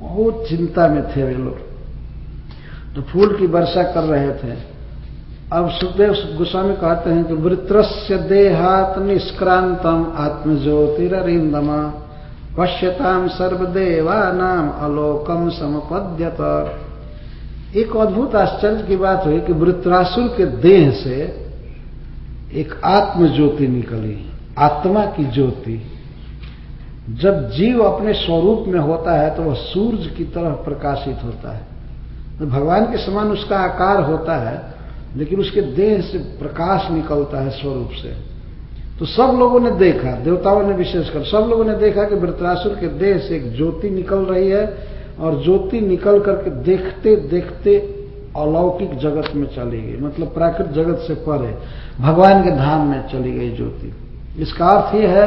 बहुत चिंता में थे वे लोग। तो फूल की वर्षा कर रहे थे। अब सुखदेव गोस्वामी कहते हैं कि वृत्रस्य देहात निष्क्रांतम आत्मज्योतिरिंदमा पश्यताम सर्वदेवा नाम अलोकम समपद्यत। एक अद्भुत आश्चर्य की बात हुई कि वृत्रासुर के देह से एक आत्म ज्योति निकली, आत्मा की ज्योति। जब जीव अपने स्वरूप में होता है तो वह सूर्य की तरह प्रकाशित होता है। तो भगवान के समान उसका आकार होता है, लेकिन उसके देह से प्रकाश निकलता है स्वरूप से। तो सब लोगों ने देखा, देवताओं ने विशेषकर सब लोगों ने देखा कि वृत्रासुर के देह से एक ज्योति निकल रही है और ज्योति निकल करके देखते देखते अलौकिक जगत में चली गई मतलब प्राकृत जगत से परे, भगवान के धाम में चली गई ज्योति। इसका अर्थ यह है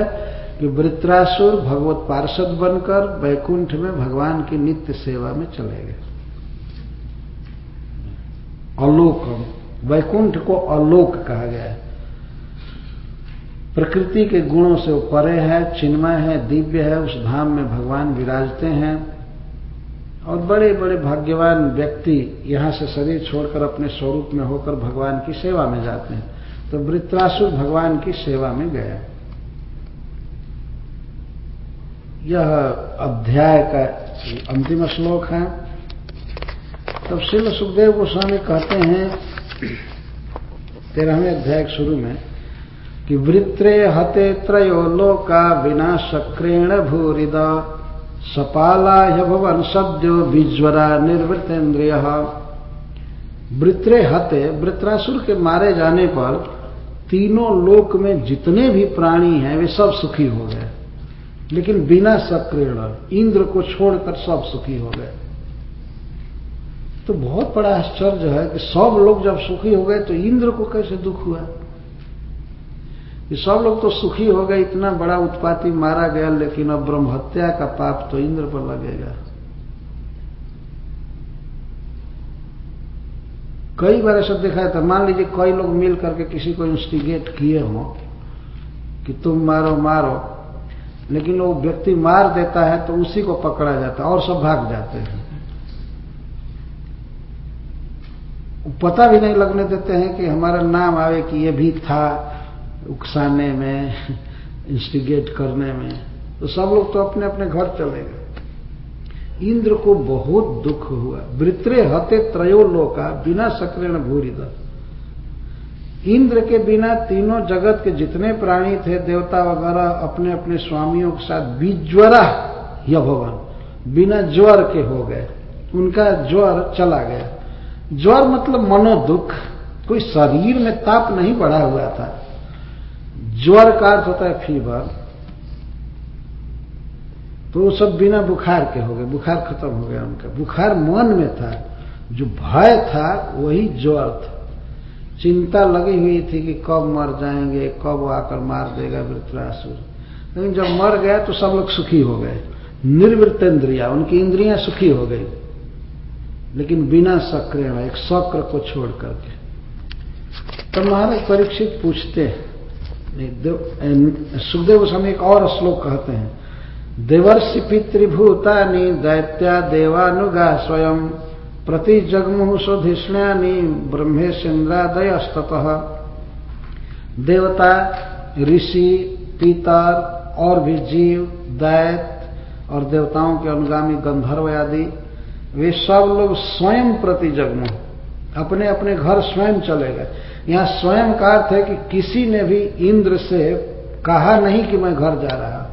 कि वृत्रासुर भगवत पार्षद बनकर वैकुंठ में भगवान की नित्य सेवा में चले गए। अलोकम, वैकुंठ को अलोक कहा गया है। प्रकृति के गुणों से वो परे है, चिन्मय है, दिव्य है, उस धाम में भगवान विराजते हैं। और बड़े बड़े भाग्यवान व्यक्ति यहाँ से शरीर छोड़कर अपने स्वरूप में होकर भगवान की सेवा में जाते हैं। तो वृत्रासुर भगवान की सेवा में गया यह अध्याय का अंतिम श्लोक है। तब शिल सुखदेव गोस्वामी कहते हैं, तेरहवें अध्याय शुरू में, कि वृत्रे हते त्रयो लोका बिना शक्रेण भूरिदा, सपालाय भवन सद्यो विज्वरा निर्वृतेन्द्रिय। वृत्रे हते वृत्रासुर के मारे जाने पर तीनों लोक में जितने भी प्राणी हैं, वे सब सुखी हो गए। लेकिन बिना सक्रेण इंद्र को छोड़कर सब सुखी हो गए। तो बहुत बड़ा आश्चर्य है कि सब लोग जब सुखी हो गए तो इंद्र को कैसे दुख हुआ? कि सब लोग तो सुखी हो गए, इतना बड़ा उत्पाती मारा गया, लेकिन अब ब्रह्म हत्या का पाप तो इंद्र पर लगेगा। कई बार ऐसा देखा था, मान लीजिए कई लोग मिल करके किसी को इंस्टिगेट किए हों, कि तुम मारो मारो लेकिन वो व्यक्ति मार देता है तो उसी को पकड़ा जाता है और सब भाग जाते हैं। पता भी नहीं लगने देते हैं कि हमारा नाम आवे कि ये भी था उकसाने में इंस्टिगेट करने में। तो सब लोग तो अपने अपने घर चले गए। इंद्र को बहुत दुख हुआ। वृत्रे हते त्रयो लोका बिना सक्रेण भूरिद इंद्र के बिना तीनों जगत के जितने प्राणी थे, देवता वगैरह अपने अपने स्वामियों के साथ विज्वरा यह भवन बिना ज्वर के हो गए। उनका ज्वर चला गया। ज्वर मतलब मनोदुख। कोई शरीर में ताप नहीं बढ़ा हुआ था। ज्वर का अर्थ होता है फीवर तो वो सब बिना बुखार के हो गए। बुखार खत्म हो गया उनका। बुखार मन में था। जो भय था, वही ज्वर था। चिंता लगी हुई थी कि कब मर जाएँगे, कब आकर मार देगा वृत्रासुर। लेकिन जब मर गया तो सब लोग सुखी हो गए। निर्वृत इंद्रिया, उनकी इंद्रियाँ सुखी हो गई। लेकिन बिना सक्रिय में, एक शक्र को छोड़ करके। तो महाराज परीक्षित पूछते हैं सुखदेव गोस्वामी एक और श्लोक कहते हैं, देवर्षि पितृभूतानि दैत्या देवानुगा स्वयं। प्रति जगमुह स्वधिष्ण्यानि ब्रह्मेशेन्द्रादयस्तत देवता, ऋषि, पितर, और भी जीव, दैत, और देवताओं के अनुगामी गंधर्व आदि, वे सब लोग स्वयं प्रति जगमुह अपने अपने घर स्वयं चले गए। यहाँ स्वयं का अर्थ है कि किसी ने भी इंद्र से कहा नहीं कि मैं घर जा रहा।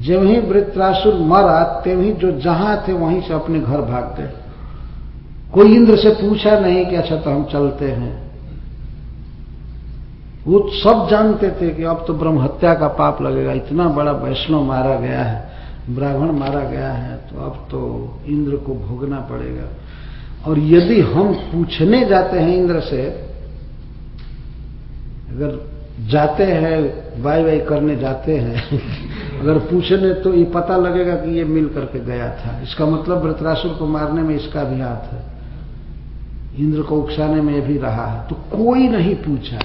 जब ही वृत्रासुर मरा ही जो जहाँ थे वहीं से अपने घर भाग गए। कोई इंद्र से पूछा नहीं कि अच्छा तो हम चलते हैं। वो सब जानते थे कि अब तो ब्रह्म हत्या का पाप लगेगा। इतना बड़ा वैष्णव मारा गया है, ब्राह्मण मारा गया है तो अब तो इंद्र को भोगना पड़ेगा। और यदि हम पूछने जाते हैं इंद्र से, अगर जाते हैं, वाई वाई करने जाते हैं, अगर पूछने तो ये पता लगेगा कि ये मिल करके गया था। इसका मतलब वृतरासुर को मारने में इसका भी हाथ है। इंद्र को उकसाने में भी रहा है। तो कोई नहीं पूछा।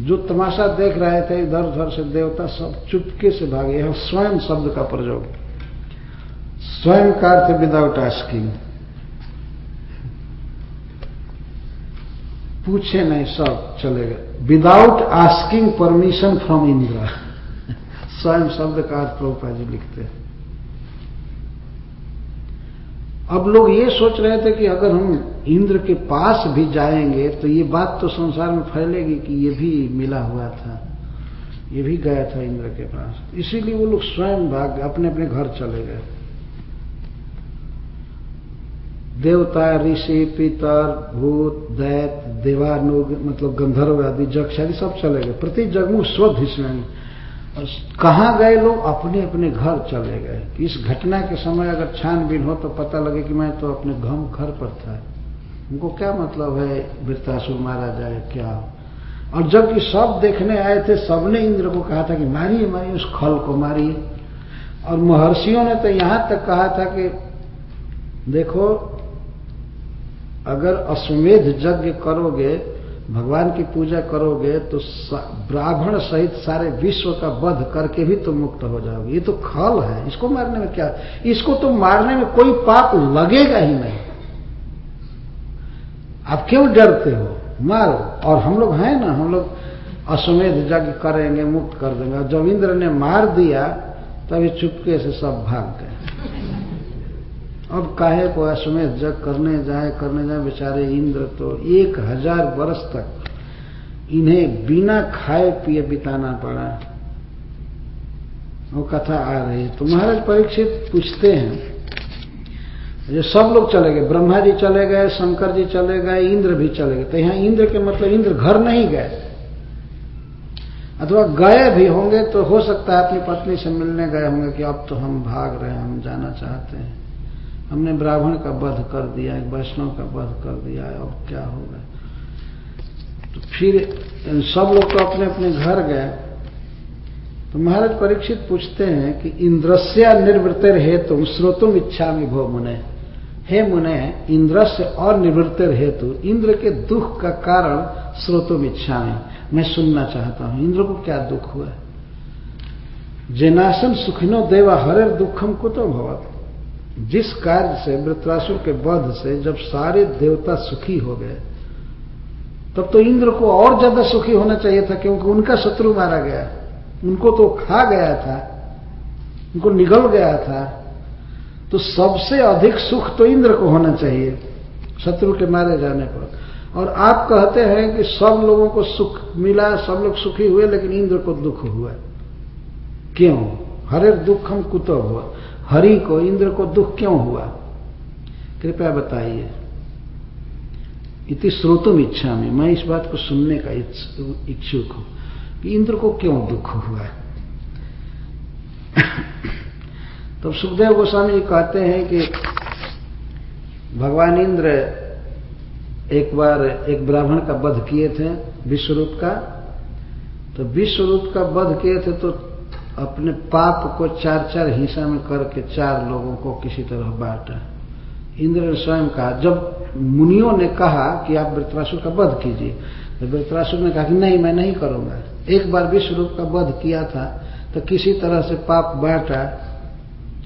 जो तमाशा देख रहे थे, इधर उधर से देवता सब चुपके से भागे। यहाँ स्वयं शब्द का प्रयोग। स्वयं का अर्थ विदाउट आस्किंग पूछे नहीं, सब चले गए। Without asking permission from Indra स्वयं शब्द का अर्थ प्रभुपा जी लिखते हैं। अब लोग ये सोच रहे थे कि अगर हम इंद्र के पास भी जाएँगे तो ये बात तो संसार में फैलेगी कि ये भी मिला हुआ था। ये भी गया था इंद्र के पास। इसीलिए वो लोग स्वयं भाग अपने अपने घर चले गए। देवता, ऋषि, पितर, भूत, दैत, देवानुग मतलब गंधर्व आदि जग आदि सब चले गए। प्रति जगमु स्वध इसमें और कहाँ गए लोग? अपने अपने घर चले गए। इस घटना के समय अगर छानबीन हो तो पता लगे कि मैं तो अपने घम घर पर था। उनको क्या मतलब है वृत्तासुर मारा जाए क्या? और जबकि सब देखने आए थे, सबने इंद्र को कहा था कि मारिए मारिए, उस खल को मारिए। और महर्षियों ने तो यहाँ तक कहा था कि, देखो, अगर अश्वमेध यज्ञ करोगे भगवान की पूजा करोगे तो ब्राह्मण सहित सारे विश्व का वध करके भी तुम मुक्त हो जाओगे। ये तो खल है। इसको मारने में क्या? इसको तो मारने में कोई पाप लगेगा ही नहीं। आप क्यों डरते हो? मारो। और हम लोग हैं ना, हम लोग अश्वमेध यज्ञ करेंगे, मुक्त कर देंगे। जब इंद्र ने मार दिया, तभी चुपके से सब भाग गए। अब काहे को अश्वमेध जग करने जाए करने जाए, बेचारे इंद्र तो एक हज़ार वर्ष तक इन्हें बिना खाए पिए बिताना पड़ा। वो कथा आ रही है। तो महाराज परीक्षित पूछते हैं जो सब लोग चले गए। ब्रह्मा जी चले गए, शंकर जी चले गए, इंद्र भी चले गए। तो यहाँ इंद्र के मतलब इंद्र घर नहीं गए। अथवा गए भी होंगे तो हो सकता है अपनी पत्नी से मिलने गए होंगे कि अब तो हम भाग रहे हैं, हम जाना चाहते हैं। हमने ब्राह्मण का वध कर दिया, एक वैष्णव का वध कर दिया है अब क्या होगा? तो फिर सब लोग तो अपने अपने घर गए। तो महाराज परीक्षित पूछते हैं कि इंद्रस्या निर्वृत्तिर हेतु श्रोतुम इच्छा में भो मुने। हे मुने, इंद्रस्य और निवृत्तिर हेतु, इंद्र के दुख का कारण श्रोतुम इच्छा में मैं सुनना चाहता हूँ, इंद्र को क्या दुख हुआ? जेनाशन सुखिनो देवा हरे दुखम कुतो भवत। जिस कार्य से वृत्रासुर के वध से जब सारे देवता सुखी हो गए, तब तो इंद्र को और ज़्यादा सुखी होना चाहिए था, क्योंकि उनका शत्रु मारा गया। उनको तो खा गया था, उनको निगल गया था। तो सबसे अधिक सुख तो इंद्र को होना चाहिए, शत्रु के मारे जाने पर। और आप कहते हैं कि सब लोगों को सुख मिला, सब लोग सुखी हुए, लेकिन इंद्र को दुख हुआ। क्यों? हरे दुख हम कुतो हुआ। हरि को, इंद्र को दुख क्यों हुआ? कृपया बताइए। इति श्रोतुम इच्छा में मैं इस बात को सुनने का इच्छुक हूँ कि इंद्र को क्यों दुख हुआ? तो सुखदेव गोस्वामी जी कहते हैं कि भगवान इंद्र एक बार एक ब्राह्मण का वध किए थे, विश्वरूप का। तो विश्वरूप का वध किए थे तो अपने पाप को चार चार हिस्सा में करके चार लोगों को किसी तरह बांटा। इंद्र ने स्वयं कहा, जब मुनियों ने कहा कि आप वृत्रासुर का वध कीजिए तो वृत्रासुर ने कहा कि नहीं, मैं नहीं करूँगा। एक बार विश्व रूप का वध किया था तो किसी तरह से पाप बांटा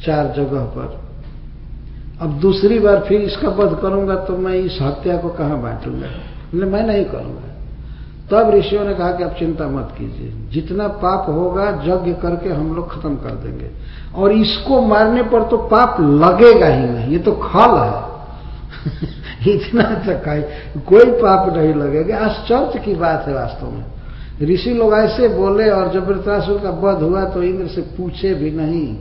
चार जगह पर। अब दूसरी बार फिर इसका वध करूँगा तो मैं इस हत्या को कहाँ बांटूँगा? मैं नहीं करूँगा। तब ऋषियों ने कहा कि आप चिंता मत कीजिए। जितना पाप होगा, यज्ञ करके हम लोग खत्म कर देंगे। और इसको मारने पर तो पाप लगेगा ही नहीं, ये तो खल है। इतना तक कोई पाप नहीं लगेगा। आश्चर्य की बात है वास्तव में। ऋषि लोग ऐसे बोले और जब वृत्रासुर का वध हुआ तो इंद्र से पूछे भी नहीं।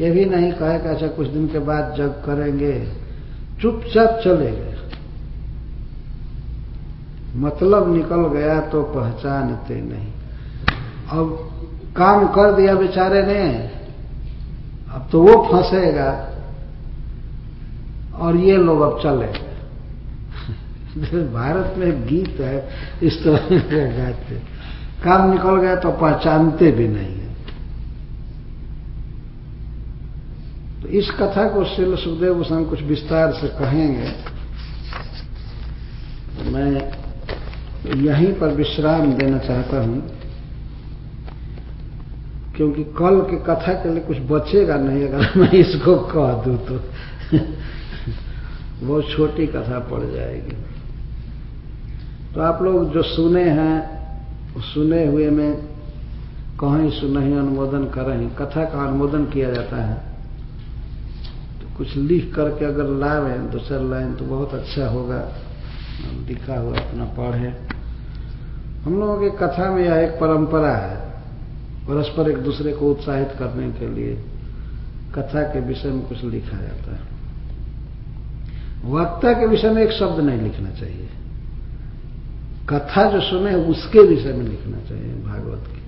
ये भी नहीं कहे कि अच्छा कुछ दिन के बाद जग करेंगे। चुपचाप चले गए। मतलब निकल गया तो पहचानते नहीं। अब काम कर दिया बेचारे ने, अब तो वो फंसेगा। और ये लोग अब चले। भारत में गीत है, इस तरह गाते। काम निकल गया तो पहचानते भी नहीं है। तो इस कथा को शिल सुखदेव गोस्वामी कुछ विस्तार से कहेंगे। मैं यहीं पर विश्राम देना चाहता हूँ, क्योंकि कल के कथा के लिए कुछ बचेगा नहीं, अगर मैं इसको कह दूँ तो। बहुत छोटी कथा पड़ जाएगी। तो आप लोग जो सुने हैं सुने हुए में कहीं सुनही अनुमोदन करें कथा का अनुमोदन किया जाता है। तो कुछ लिख करके अगर लावें दूसरा लाइन तो बहुत अच्छा होगा। लिखा हुआ अपना पढ़े हम लोगों की कथा में यह एक परंपरा है, परस्पर एक दूसरे को उत्साहित करने के लिए कथा के विषय में कुछ लिखा जाता है। वक्ता के विषय में एक शब्द नहीं लिखना चाहिए। कथा जो सुने, उसके विषय में लिखना चाहिए, भागवत की।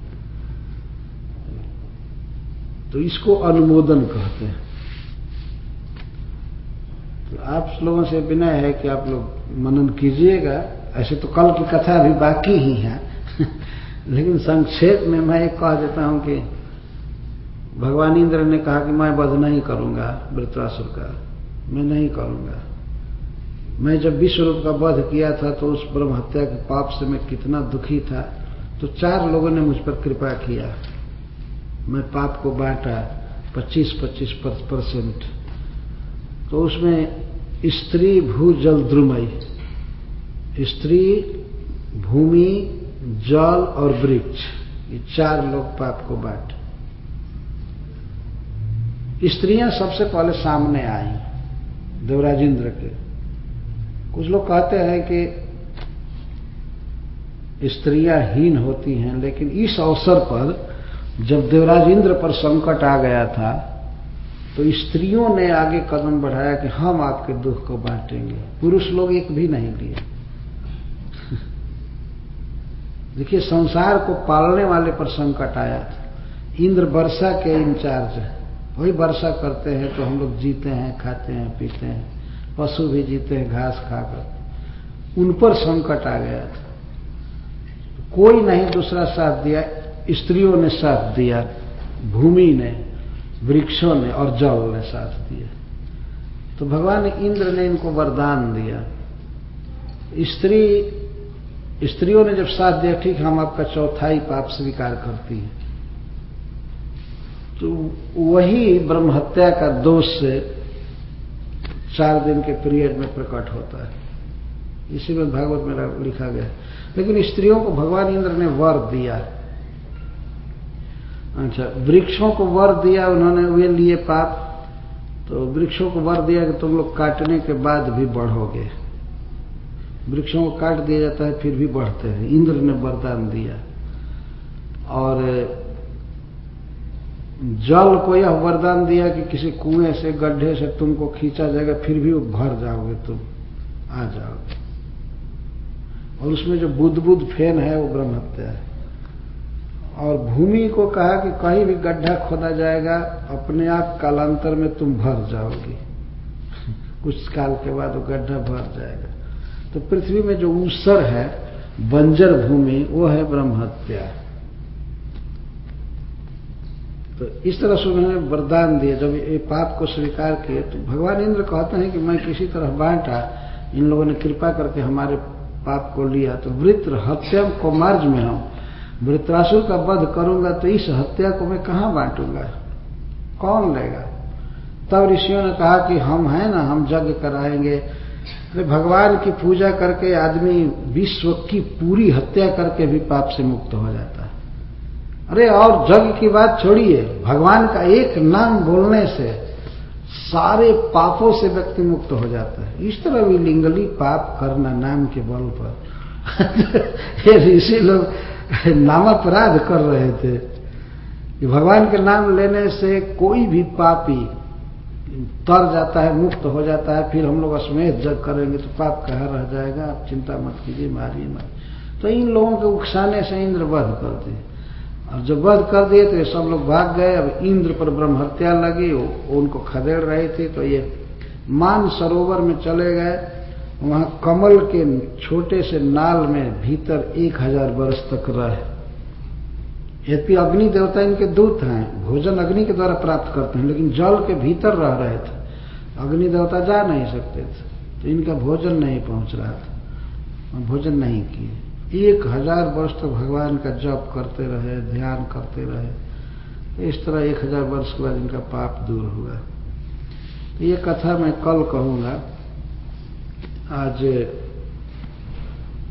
तो इसको अनुमोदन कहते हैं। तो आप लोगों से विनय है कि आप लोग मनन कीजिएगा, ऐसे तो कल की कथा अभी बाकी ही है। लेकिन संक्षेप में मैं एक कह देता हूँ कि भगवान इंद्र ने कहा कि मैं वध नहीं करूँगा, वृत्रासुर का। मैं नहीं करूँगा। मैं जब विश्व रूप का वध किया था तो उस ब्रह्म हत्या के पाप से मैं कितना दुखी था तो चार लोगों ने मुझ पर कृपा किया। मैं पाप को बांटा 25-25 परसेंट। तो उसमें स्त्री भू जल द्रुमई स्त्री, भूमि, जल और वृक्ष। ये चार लोग पाप को बांटे। स्त्रियाँ सबसे पहले सामने आई देवराज इंद्र के। कुछ लोग कहते हैं कि स्त्रियाँ हीन होती हैं, लेकिन इस अवसर पर जब देवराज इंद्र पर संकट आ गया था तो स्त्रियों ने आगे कदम बढ़ाया कि हम आपके दुख को बांटेंगे। पुरुष लोग एक भी नहीं लिए। देखिए, संसार को पालने वाले पर संकट आया था। इंद्र वर्षा के इंचार्ज है। वही वर्षा करते हैं तो हम लोग जीते हैं, खाते हैं, पीते हैं। पशु भी जीते हैं, घास खाकर। उन पर संकट आ गया था। कोई नहीं दूसरा साथ दिया। स्त्रियों ने साथ दिया। भूमि ने। वृक्षों ने और जल ने साथ दिया। तो भगवान इंद्र ने इनको वरदान दिया। स्त्री, स्त्रियों ने जब साथ दिया, ठीक हम आपका चौथाई पाप स्वीकार करती है। तो वही ब्रह्म हत्या का दोष से चार दिन के पीरियड में प्रकट होता है। इसी में भागवत में लिखा गया लेकिन स्त्रियों को भगवान इंद्र ने वर दिया। अच्छा वृक्षों को वर दिया उन्होंने, वे लिए पाप। तो वृक्षों को वर दिया कि तुम लोग काटने के बाद भी बढ़ोगे। वृक्षों को काट दिया जाता है, फिर भी बढ़ते हैं। इंद्र ने वरदान दिया। और, जल को यह वरदान दिया कि किसी कुएँ से, गड्ढे से तुमको खींचा जाएगा, फिर भी वो भर जाओगे तुम। आ जाओगे। और उसमें जो बुद्ध बुद्ध फेन है, वो ब्रह्म हत्या है। और भूमि को कहा कि कहीं भी गड्ढा खोदा जाएगा, अपने आप कालांतर में तुम भर जाओगी। कुछ काल के बाद वो गड्ढा भर जाएगा। तो पृथ्वी में जो ऊसर है, बंजर भूमि, वो है ब्रह्म हत्या तो इस तरह से उन्होंने वरदान दिया। जब ये पाप को स्वीकार किए तो भगवान इंद्र कहते हैं कि मैं किसी तरह बांटा, इन लोगों ने कृपा करके हमारे पाप को लिया। तो वृत्र हत्या को मार्ज में हूँ वृत्रासुर का वध करूँगा तो इस हत्या को मैं कहाँ बांटूँगा? कौन लेगा? तब ऋषियों ने कहा कि हम हैं ना, हम यज्ञ कराएँगे। अरे भगवान की पूजा करके आदमी विश्व की पूरी हत्या करके भी पाप से मुक्त हो जाता है। अरे और जग की बात छोड़िए। भगवान का एक नाम बोलने से सारे पापों से व्यक्ति मुक्त हो जाता है। इस तरह भी लिंगली पाप करना नाम के बल पर। ऋषि लोग नामापराध कर रहे थे। कि भगवान के नाम लेने से कोई भी पापी तर जाता है, मुक्त हो जाता है, फिर हम लोग अश्वेत जग करेंगे तो पाप कहा रह जाएगा। आप चिंता मत कीजिए, मारिए मत। तो इन लोगों के उकसाने से इंद्र वध कर दिए। और जब वध कर दिए तो ये सब लोग भाग गए। अब इंद्र पर ब्रह्म हत्या लगी उनको खदेड़ रहे थे। तो ये मान सरोवर में चले गए। वहाँ कमल के छोटे से नाल में भीतर एक हज़ार वर्ष तक रहे। यद्यपि अग्नि देवता इनके दूत हैं, भोजन अग्नि के द्वारा प्राप्त करते हैं, लेकिन जल के भीतर रह रहे थे। अग्नि देवता जा नहीं सकते थे तो इनका भोजन नहीं पहुँच रहा था भोजन नहीं किए। एक हज़ार वर्ष तक तो भगवान का जप करते रहे, ध्यान करते रहे। इस तरह एक हज़ार वर्ष के बाद इनका पाप दूर हुआ। तो ये कथा मैं कल कहूँगा। आज,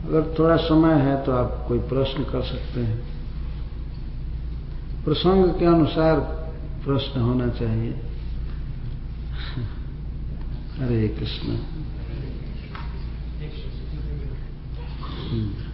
अगर थोड़ा समय है तो आप कोई प्रश्न कर सकते हैं। प्रसंग के अनुसार प्रश्न होना चाहिए। हरे कृष्ण। Hmm.